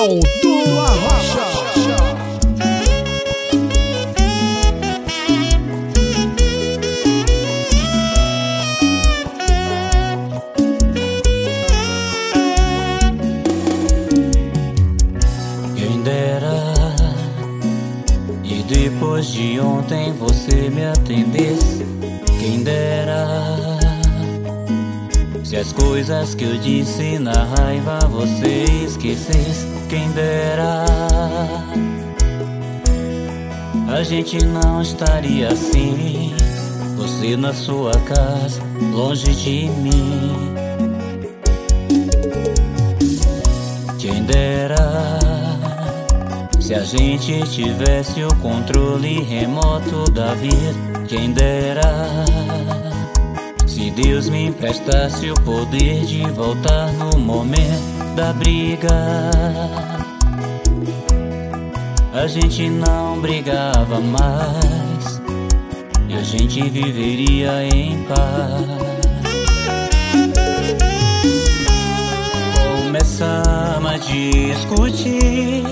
Ronaldo Arrocha. Quem dera E depois de ontem você me atendesse Quem dera Se as coisas que eu disse na raiva você esquecesse Quem dera. A gente não estaria assim. Você na sua casa, longe de mim. Quem dera. Se a gente tivesse o controle remoto da vida. Quem dera se Deus me emprestasse o poder de voltar no momento da briga. A gente não brigava mais e a gente viveria em paz. Começamos a discutir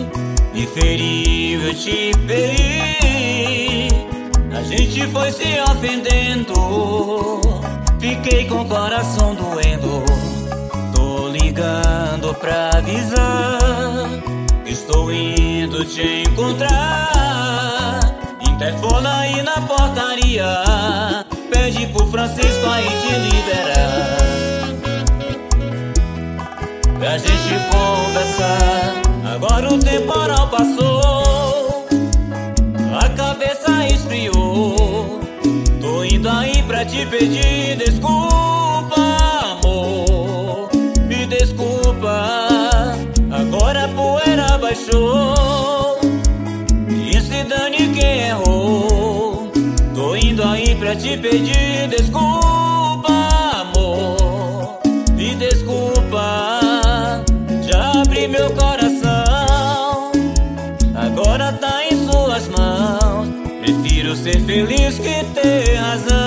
Me feriu, eu te feri A gente foi se ofendendo Fiquei com o coração doendo. Tô ligando pra avisar. Estou indo te encontrar. Interfona aí na portaria. Pede pro Francisco aí te liberar. Pra gente conversar. Agora o temporal passou. A cabeça esfriou. Tô indo aí pra te pedir desculpa, amor. Me desculpa Agora a poeira baixou. E se dane quem errou Tô indo aí pra te pedir desculpa, amor. Me desculpa Já abri meu coração. Agora tá em suas mãos Prefiro ser feliz que ter razão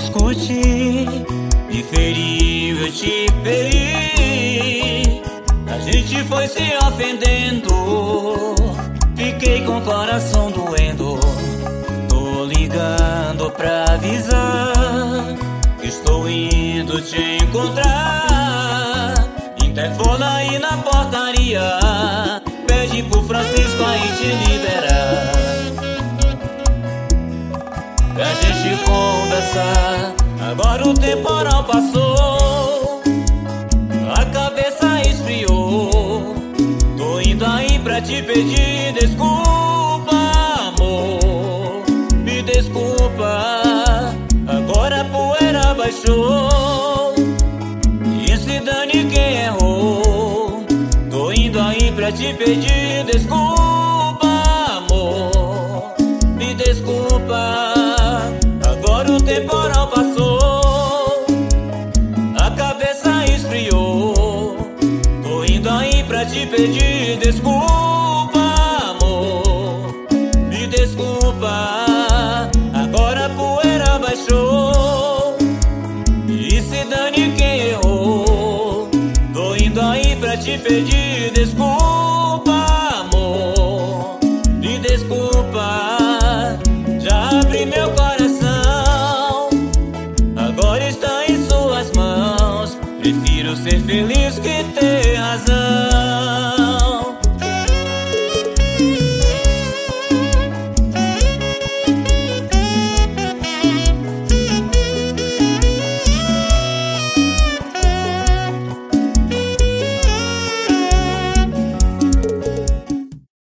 discutir Me feriu, eu te feri A gente foi se ofendendo Fiquei com o coração doendo. Tô ligando pra avisar Estou indo te encontrar. Interfona aí na portaria Pede pro Francisco aí te liberar Pra gente conversar Agora o temporal passou. A cabeça esfriou. Tô indo aí pra te pedir desculpa, amor. Me desculpa Agora a poeira baixou. E se dane quem errou. Tô indo aí pra te pedir desculpa, temporal passou. A cabeça esfriou. Tô indo aí pra te pedir desculpa, amor. Me desculpa Agora a poeira baixou. E se dane quem errou. Tô indo aí pra te pedir